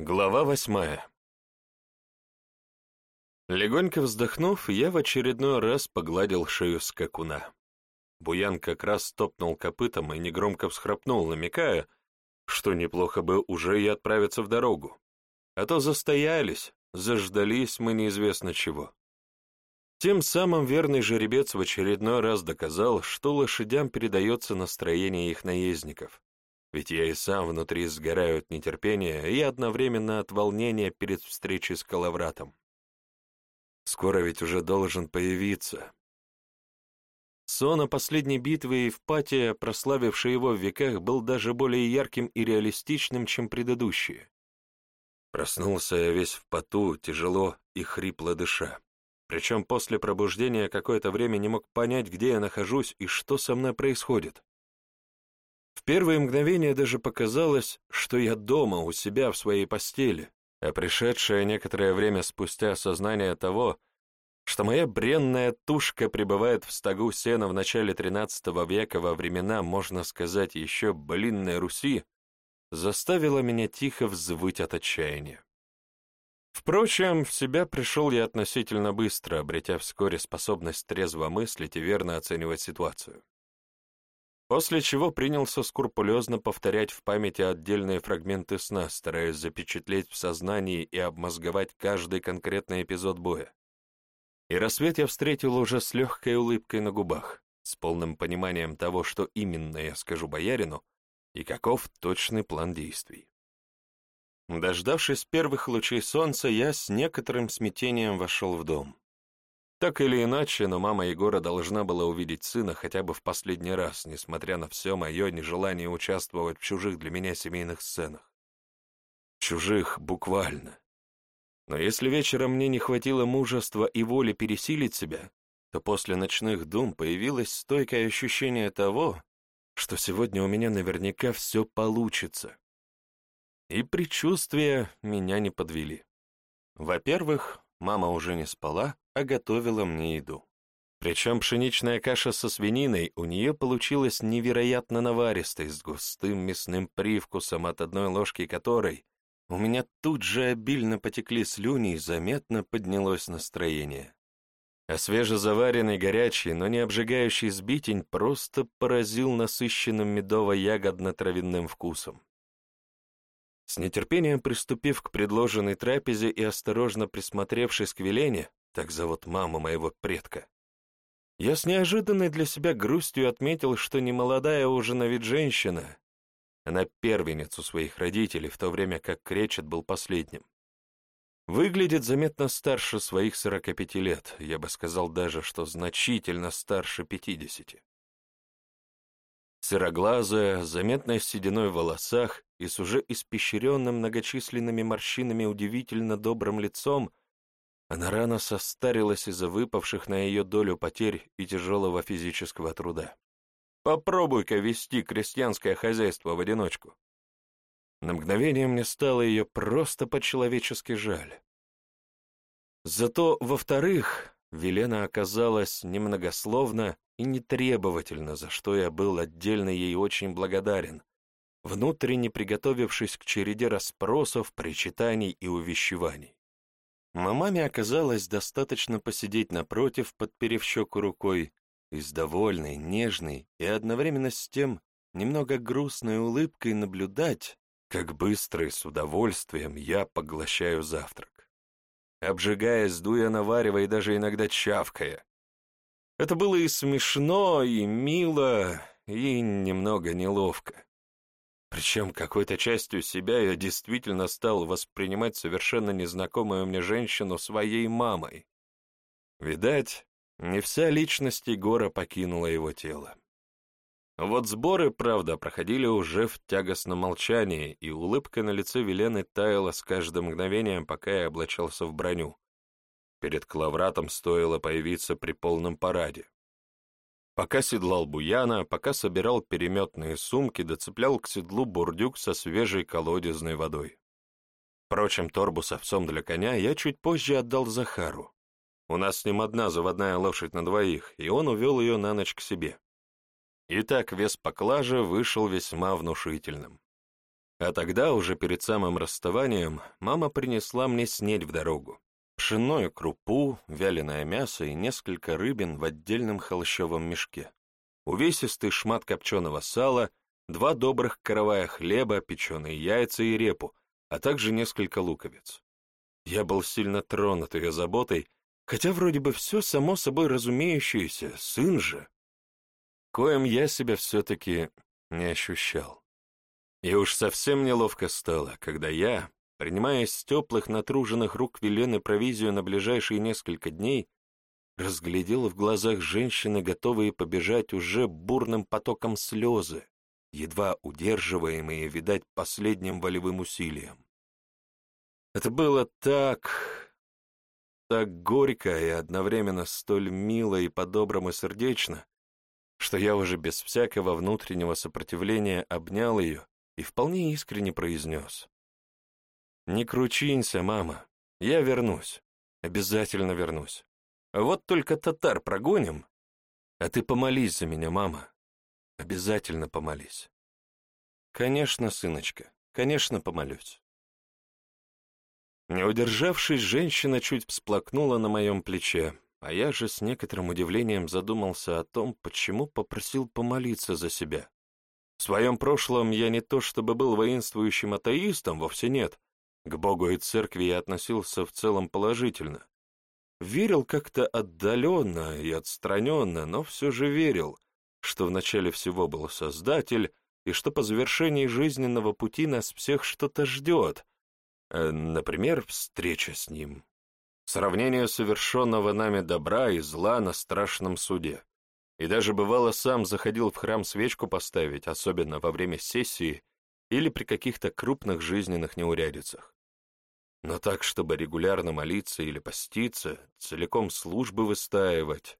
Глава восьмая Легонько вздохнув, я в очередной раз погладил шею скакуна. Буян как раз топнул копытом и негромко всхрапнул, намекая, что неплохо бы уже и отправиться в дорогу. А то застоялись, заждались мы неизвестно чего. Тем самым верный жеребец в очередной раз доказал, что лошадям передается настроение их наездников, ведь я и сам внутри сгораю от нетерпения и одновременно от волнения перед встречей с Калавратом. Скоро ведь уже должен появиться. Сон о последней битве и Евпатия, прославивший его в веках, был даже более ярким и реалистичным, чем предыдущие. Проснулся я весь в поту, тяжело и хрипло дыша. Причем после пробуждения какое-то время не мог понять, где я нахожусь и что со мной происходит. В первые мгновения даже показалось, что я дома у себя в своей постели, а пришедшее некоторое время спустя осознание того, что моя бренная тушка пребывает в стогу сена в начале XIII века во времена, можно сказать, еще блинной Руси, заставило меня тихо взвыть от отчаяния. Впрочем, в себя пришел я относительно быстро, обретя вскоре способность трезво мыслить и верно оценивать ситуацию после чего принялся скрупулезно повторять в памяти отдельные фрагменты сна, стараясь запечатлеть в сознании и обмозговать каждый конкретный эпизод боя. И рассвет я встретил уже с легкой улыбкой на губах, с полным пониманием того, что именно я скажу боярину и каков точный план действий. Дождавшись первых лучей солнца, я с некоторым смятением вошел в дом. Так или иначе, но мама Егора должна была увидеть сына хотя бы в последний раз, несмотря на все мое нежелание участвовать в чужих для меня семейных сценах. Чужих буквально. Но если вечером мне не хватило мужества и воли пересилить себя, то после ночных дум появилось стойкое ощущение того, что сегодня у меня наверняка все получится. И предчувствия меня не подвели. Во-первых, мама уже не спала, а готовила мне еду. Причем пшеничная каша со свининой у нее получилась невероятно наваристой, с густым мясным привкусом, от одной ложки которой у меня тут же обильно потекли слюни и заметно поднялось настроение. А свежезаваренный горячий, но не обжигающий сбитень просто поразил насыщенным медово-ягодно-травяным вкусом. С нетерпением приступив к предложенной трапезе и осторожно присмотревшись к Велене, так зовут маму моего предка, я с неожиданной для себя грустью отметил, что немолодая уже на вид женщина, она первенец у своих родителей, в то время как Кречет был последним. Выглядит заметно старше своих 45 лет, я бы сказал даже, что значительно старше 50 сероглазая, заметная сединой в волосах и с уже испещренным многочисленными морщинами удивительно добрым лицом, она рано состарилась из-за выпавших на ее долю потерь и тяжелого физического труда. Попробуй-ка вести крестьянское хозяйство в одиночку. На мгновение мне стало ее просто по-человечески жаль. Зато, во-вторых, Велена оказалась немногословна и нетребовательна, за что я был отдельно ей очень благодарен, внутренне приготовившись к череде расспросов, причитаний и увещеваний. Мамаме оказалось достаточно посидеть напротив, подперев щеку рукой, и с довольной, нежной и одновременно с тем немного грустной улыбкой наблюдать, как быстро и с удовольствием я поглощаю завтрак обжигаясь, дуя наваривая и даже иногда чавкая. Это было и смешно, и мило, и немного неловко. Причем какой-то частью себя я действительно стал воспринимать совершенно незнакомую мне женщину своей мамой. Видать, не вся личность Егора покинула его тело. Вот сборы, правда, проходили уже в тягостном молчании, и улыбка на лице Велены таяла с каждым мгновением, пока я облачался в броню. Перед Клавратом стоило появиться при полном параде. Пока седлал Буяна, пока собирал переметные сумки, доцеплял к седлу бурдюк со свежей колодезной водой. Впрочем, торбу с овцом для коня я чуть позже отдал Захару. У нас с ним одна заводная лошадь на двоих, и он увел ее на ночь к себе. Итак, вес поклажи вышел весьма внушительным. А тогда, уже перед самым расставанием, мама принесла мне снедь в дорогу. Пшенную крупу, вяленое мясо и несколько рыбин в отдельном холщовом мешке. Увесистый шмат копченого сала, два добрых каравая хлеба, печеные яйца и репу, а также несколько луковиц. Я был сильно тронут ее заботой, хотя вроде бы все само собой разумеющееся, сын же. Коем я себя все-таки не ощущал. И уж совсем неловко стало, когда я, принимая с теплых натруженных рук Велены провизию на ближайшие несколько дней, разглядел в глазах женщины, готовые побежать уже бурным потоком слезы, едва удерживаемые, видать, последним волевым усилием. Это было так... так горько и одновременно столь мило и по-доброму сердечно, что я уже без всякого внутреннего сопротивления обнял ее и вполне искренне произнес. «Не кручинься, мама, я вернусь, обязательно вернусь. Вот только татар прогоним, а ты помолись за меня, мама, обязательно помолись». «Конечно, сыночка, конечно, помолюсь». Не удержавшись, женщина чуть всплакнула на моем плече, а я же с некоторым удивлением задумался о том, почему попросил помолиться за себя. В своем прошлом я не то чтобы был воинствующим атеистом, вовсе нет. К Богу и церкви я относился в целом положительно. Верил как-то отдаленно и отстраненно, но все же верил, что в начале всего был Создатель, и что по завершении жизненного пути нас всех что-то ждет, э, например, встреча с Ним. Сравнение совершенного нами добра и зла на страшном суде. И даже бывало сам заходил в храм свечку поставить, особенно во время сессии или при каких-то крупных жизненных неурядицах. Но так, чтобы регулярно молиться или поститься, целиком службы выстаивать,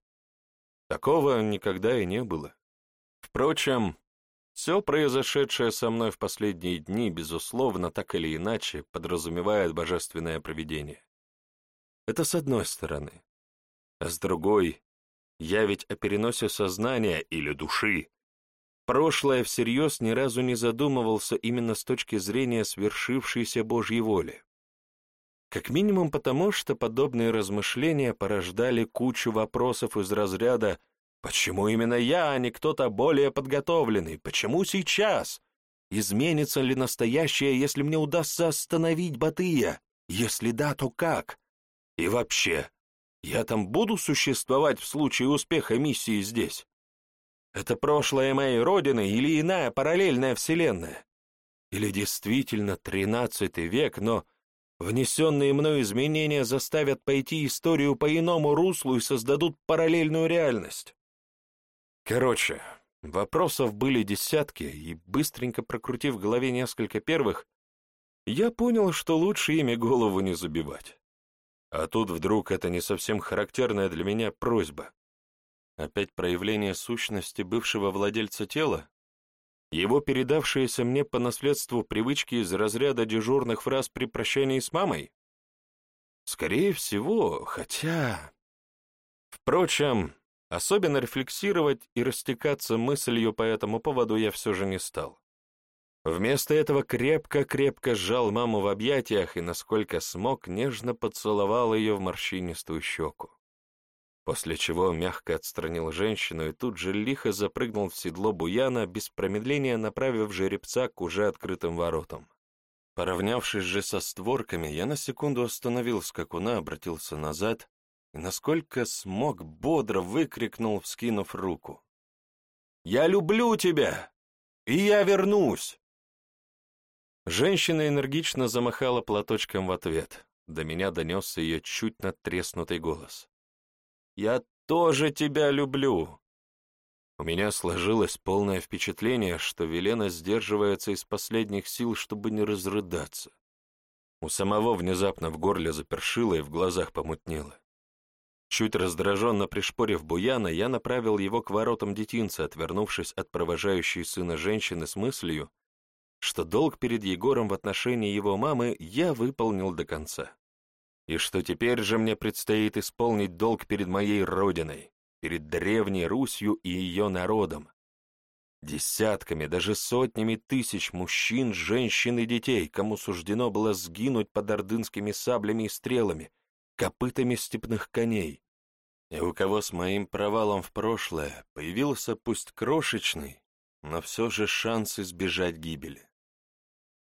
такого никогда и не было. Впрочем, все произошедшее со мной в последние дни, безусловно, так или иначе, подразумевает божественное провидение. Это с одной стороны. А с другой, я ведь о переносе сознания или души. Прошлое всерьез ни разу не задумывался именно с точки зрения свершившейся Божьей воли. Как минимум потому, что подобные размышления порождали кучу вопросов из разряда «Почему именно я, а не кто-то более подготовленный? Почему сейчас? Изменится ли настоящее, если мне удастся остановить Батыя? Если да, то как? И вообще, я там буду существовать в случае успеха миссии здесь? Это прошлое моей родины или иная параллельная вселенная? Или действительно тринадцатый век, но внесенные мной изменения заставят пойти историю по иному руслу и создадут параллельную реальность? Короче, вопросов были десятки, и быстренько прокрутив в голове несколько первых, я понял, что лучше ими голову не забивать. А тут вдруг это не совсем характерная для меня просьба. Опять проявление сущности бывшего владельца тела? Его передавшиеся мне по наследству привычки из разряда дежурных фраз при прощании с мамой? Скорее всего, хотя... Впрочем, особенно рефлексировать и растекаться мыслью по этому поводу я все же не стал. Вместо этого крепко-крепко сжал маму в объятиях и, насколько смог, нежно поцеловал ее в морщинистую щеку. После чего мягко отстранил женщину и тут же лихо запрыгнул в седло буяна, без промедления направив жеребца к уже открытым воротам. Поравнявшись же со створками, я на секунду остановил скакуна, обратился назад и, насколько смог, бодро выкрикнул, вскинув руку. «Я люблю тебя! И я вернусь!» Женщина энергично замахала платочком в ответ. До меня донесся ее чуть надтреснутый голос. «Я тоже тебя люблю!» У меня сложилось полное впечатление, что Велена сдерживается из последних сил, чтобы не разрыдаться. У самого внезапно в горле запершило и в глазах помутнело. Чуть раздраженно пришпорив Буяна, я направил его к воротам детинца, отвернувшись от провожающей сына женщины с мыслью, что долг перед Егором в отношении его мамы я выполнил до конца. И что теперь же мне предстоит исполнить долг перед моей родиной, перед древней Русью и ее народом. десятками, даже сотнями тысяч мужчин, женщин и детей, кому суждено было сгинуть под ордынскими саблями и стрелами, копытами степных коней, и у кого с моим провалом в прошлое появился пусть крошечный, но все же шанс избежать гибели.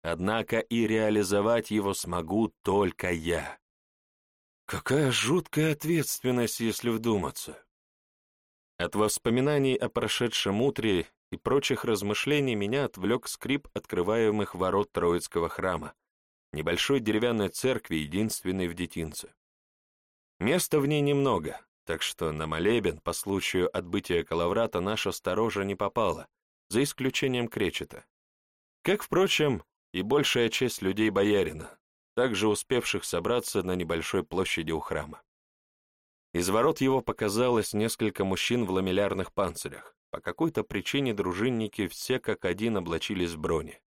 Однако и реализовать его смогу только я. Какая жуткая ответственность, если вдуматься. От воспоминаний о прошедшем утре и прочих размышлений меня отвлек скрип открываемых ворот Троицкого храма, небольшой деревянной церкви, единственной в детинце. Места в ней немного, так что на молебен по случаю отбытия Калаврата наша сторожа не попала, за исключением Кречета. Как, впрочем, и большая часть людей боярина, также успевших собраться на небольшой площади у храма. Из ворот его показалось несколько мужчин в ламеллярных панцирях. По какой-то причине дружинники все как один облачились в брони.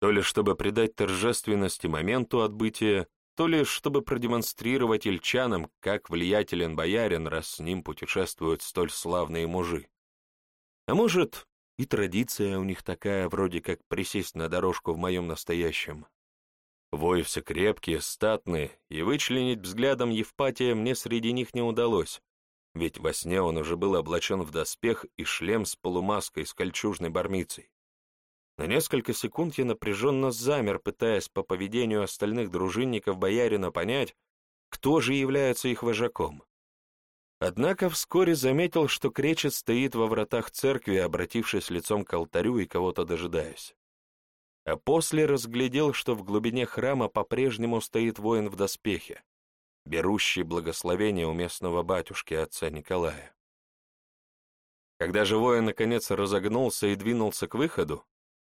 То ли чтобы придать торжественности моменту отбытия, то ли чтобы продемонстрировать ильчанам, как влиятелен боярин, раз с ним путешествуют столь славные мужи. А может, и традиция у них такая, вроде как присесть на дорожку в моем настоящем, Вои все крепкие, статные, и вычленить взглядом Евпатия мне среди них не удалось, ведь во сне он уже был облачен в доспех и шлем с полумаской с кольчужной бармицей. На несколько секунд я напряженно замер, пытаясь по поведению остальных дружинников боярина понять, кто же является их вожаком. Однако вскоре заметил, что кречет стоит во вратах церкви, обратившись лицом к алтарю и кого-то дожидаясь а после разглядел, что в глубине храма по-прежнему стоит воин в доспехе, берущий благословение у местного батюшки отца Николая. Когда же воин наконец разогнулся и двинулся к выходу,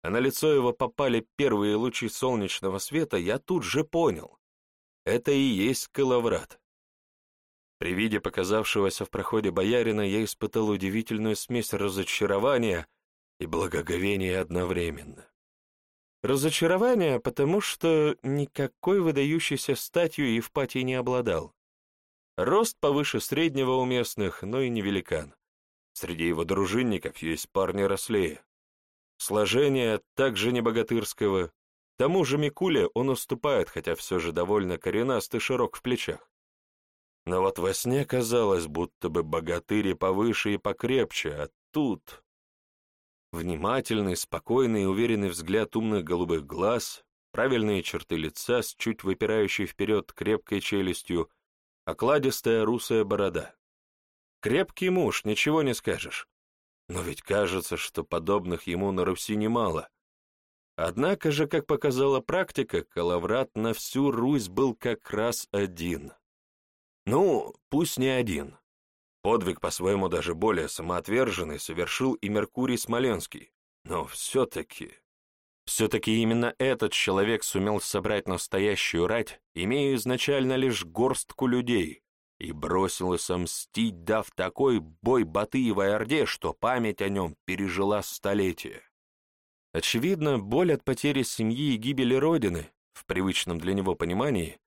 а на лицо его попали первые лучи солнечного света, я тут же понял — это и есть Калаврат. При виде показавшегося в проходе боярина я испытал удивительную смесь разочарования и благоговения одновременно. Разочарование, потому что никакой выдающейся статью Евпатий не обладал. Рост повыше среднего у местных, но и не великан. Среди его дружинников есть парни рослее. Сложение также не богатырского. Тому же Микуле он уступает, хотя все же довольно коренастый и широк в плечах. Но вот во сне казалось, будто бы богатыри повыше и покрепче, а тут... Внимательный, спокойный и уверенный взгляд умных голубых глаз, правильные черты лица с чуть выпирающей вперед крепкой челюстью, окладистая русая борода. Крепкий муж, ничего не скажешь. Но ведь кажется, что подобных ему на Руси немало. Однако же, как показала практика, Калаврат на всю Русь был как раз один. Ну, пусть не один. Подвиг, по-своему даже более самоотверженный, совершил и Меркурий Смоленский. Но все-таки... Все-таки именно этот человек сумел собрать настоящую рать, имея изначально лишь горстку людей, и бросился мстить, дав такой бой Батыевой Орде, что память о нем пережила столетия. Очевидно, боль от потери семьи и гибели Родины, в привычном для него понимании,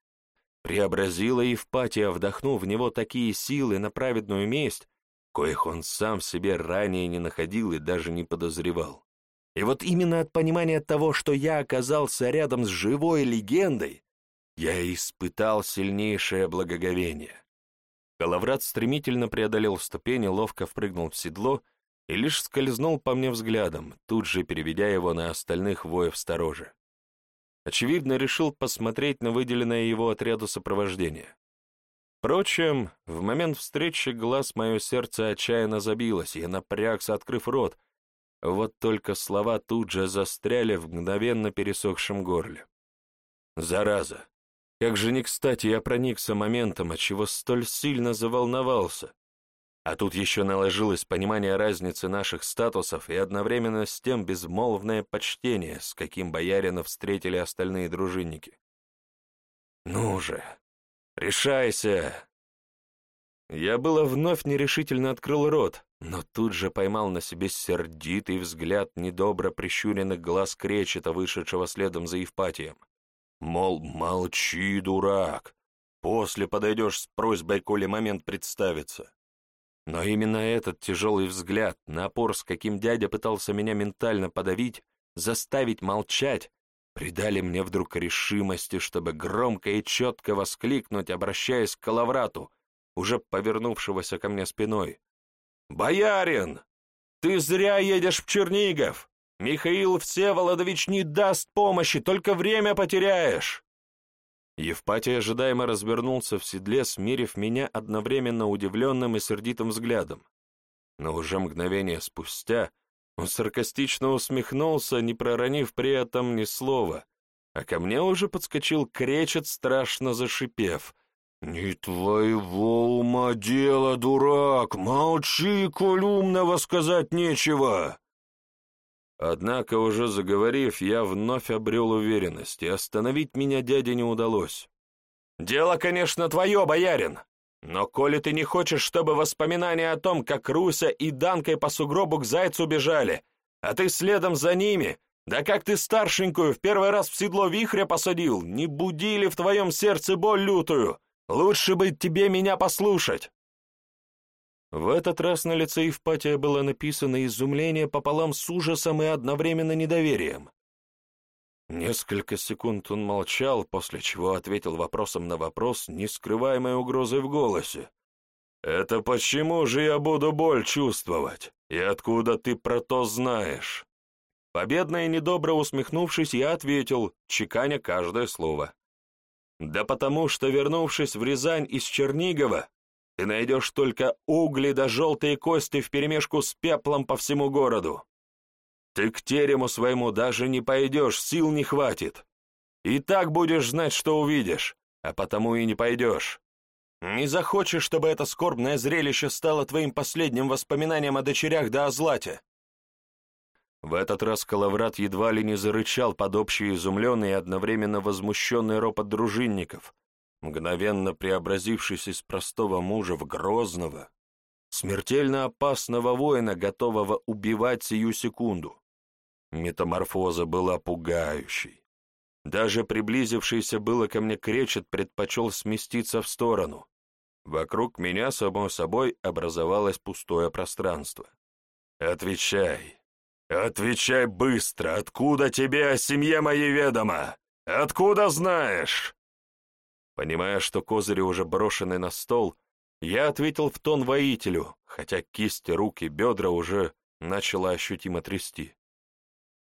преобразила Евпатия, вдохнув в него такие силы на праведную месть, коих он сам себе ранее не находил и даже не подозревал. И вот именно от понимания того, что я оказался рядом с живой легендой, я испытал сильнейшее благоговение. Калаврат стремительно преодолел ступени, ловко впрыгнул в седло и лишь скользнул по мне взглядом, тут же переведя его на остальных воев сторожа. Очевидно, решил посмотреть на выделенное его отряду сопровождения. Впрочем, в момент встречи глаз мое сердце отчаянно забилось, я напрягся, открыв рот. Вот только слова тут же застряли в мгновенно пересохшем горле. Зараза! Как же не кстати я проникся моментом, отчего столь сильно заволновался. А тут еще наложилось понимание разницы наших статусов и одновременно с тем безмолвное почтение, с каким боярина встретили остальные дружинники. «Ну же, решайся!» Я было вновь нерешительно открыл рот, но тут же поймал на себе сердитый взгляд недобро прищуренных глаз кречета, вышедшего следом за Евпатием. Мол, молчи, дурак, после подойдешь с просьбой, коли момент представится. Но именно этот тяжелый взгляд, напор, с каким дядя пытался меня ментально подавить, заставить молчать, придали мне вдруг решимости, чтобы громко и четко воскликнуть, обращаясь к Калаврату, уже повернувшегося ко мне спиной. «Боярин, ты зря едешь в Чернигов! Михаил Всеволодович не даст помощи, только время потеряешь!» Евпатий ожидаемо развернулся в седле, смирив меня одновременно удивленным и сердитым взглядом. Но уже мгновение спустя он саркастично усмехнулся, не проронив при этом ни слова, а ко мне уже подскочил кречет, страшно зашипев. «Не твоего ума дело, дурак! Молчи, коль умного сказать нечего!» Однако, уже заговорив, я вновь обрел уверенность, и остановить меня дяде не удалось. «Дело, конечно, твое, боярин, но коли ты не хочешь, чтобы воспоминания о том, как Руся и Данкой по сугробу к зайцу бежали, а ты следом за ними, да как ты старшенькую в первый раз в седло вихря посадил, не будили в твоем сердце боль лютую, лучше бы тебе меня послушать!» В этот раз на лице Евпатия было написано изумление пополам с ужасом и одновременно недоверием. Несколько секунд он молчал, после чего ответил вопросом на вопрос, не скрываемой угрозой в голосе. «Это почему же я буду боль чувствовать? И откуда ты про то знаешь?» Победно и недобро усмехнувшись, я ответил, чеканя каждое слово. «Да потому что, вернувшись в Рязань из Чернигова, ты найдешь только угли да желтые кости вперемешку с пеплом по всему городу. Ты к терему своему даже не пойдешь, сил не хватит. И так будешь знать, что увидишь, а потому и не пойдешь. Не захочешь, чтобы это скорбное зрелище стало твоим последним воспоминанием о дочерях да о злате. В этот раз Калаврат едва ли не зарычал под общий изумленный и одновременно возмущенный ропот дружинников, мгновенно преобразившись из простого мужа в грозного, смертельно опасного воина, готового убивать сию секунду. Метаморфоза была пугающей. Даже приблизившийся было ко мне кречет предпочел сместиться в сторону. Вокруг меня, само собой, образовалось пустое пространство. «Отвечай! Отвечай быстро! Откуда тебе о семье моей ведомо? Откуда знаешь?» Понимая, что козыри уже брошены на стол, я ответил в тон воителю, хотя кисти рук и бедра уже начало ощутимо трясти.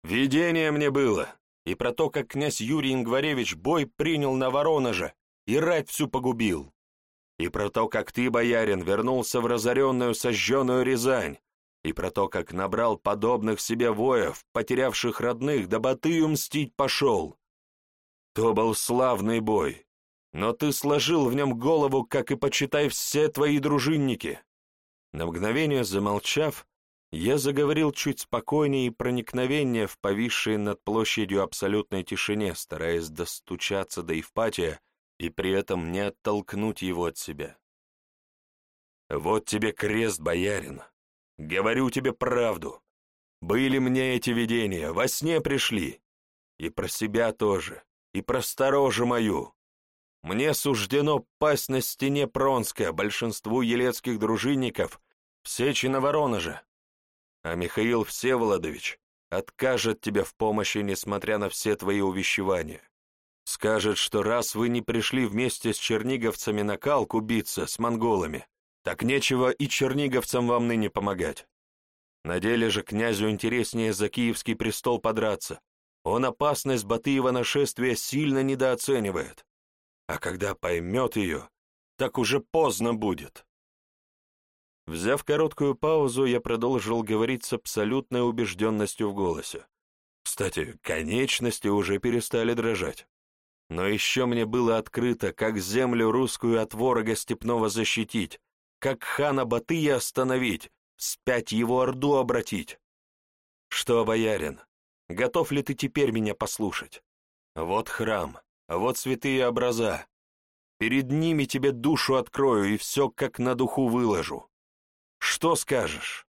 Видение мне было, и про то, как князь Юрий Ингваревич бой принял на Воронеже и рать всю погубил. И про то, как ты, боярин, вернулся в разоренную сожженную Рязань, и про то, как набрал подобных себе воев, потерявших родных, да Батыю мстить пошел. То был славный бой, но ты сложил в нем голову, как и почитай все твои дружинники». На мгновение замолчав, я заговорил чуть спокойнее и проникновение в повисшей над площадью абсолютной тишине, стараясь достучаться до Евпатия и при этом не оттолкнуть его от себя. «Вот тебе крест, боярин. Говорю тебе правду. Были мне эти видения, во сне пришли. И про себя тоже, и про сторожу мою. Мне суждено пасть на стене Пронска большинству елецких дружинников в Сечи Воронеже. А Михаил Всеволодович откажет тебе в помощи, несмотря на все твои увещевания. Скажет, что раз вы не пришли вместе с черниговцами на калку биться с монголами, так нечего и черниговцам вам ныне помогать. На деле же князю интереснее за киевский престол подраться. Он опасность Батыева нашествия сильно недооценивает а когда поймет ее, так уже поздно будет. Взяв короткую паузу, я продолжил говорить с абсолютной убежденностью в голосе. Кстати, конечности уже перестали дрожать. Но еще мне было открыто, как землю русскую от ворога степного защитить, как хана Батыя остановить, спять его орду обратить. Что, боярин, готов ли ты теперь меня послушать? Вот храм, вот святые образа. Перед ними тебе душу открою и все как на духу выложу. Что скажешь?»